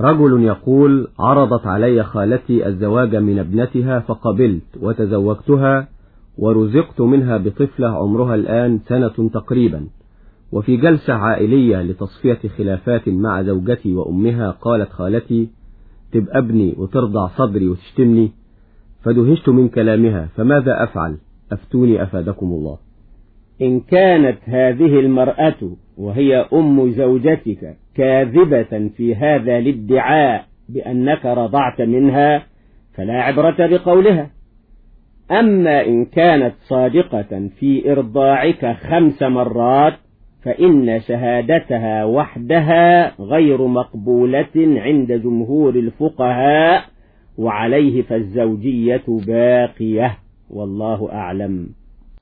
رجل يقول عرضت علي خالتي الزواج من ابنتها فقبلت وتزوجتها ورزقت منها بطفلة عمرها الآن سنة تقريبا. وفي جلسة عائلية لتصفية خلافات مع زوجتي وأمها قالت خالتي تبقى أبني وترضع صدري وتشتمني فدهشت من كلامها فماذا أفعل؟ أفتوني أفادكم الله. إن كانت هذه المرأة وهي أم زوجتك كاذبة في هذا الادعاء بأنك رضعت منها فلا عبرة بقولها. أما إن كانت صادقة في إرضاعك خمس مرات فإن شهادتها وحدها غير مقبولة عند جمهور الفقهاء وعليه فالزوجية باقية والله أعلم.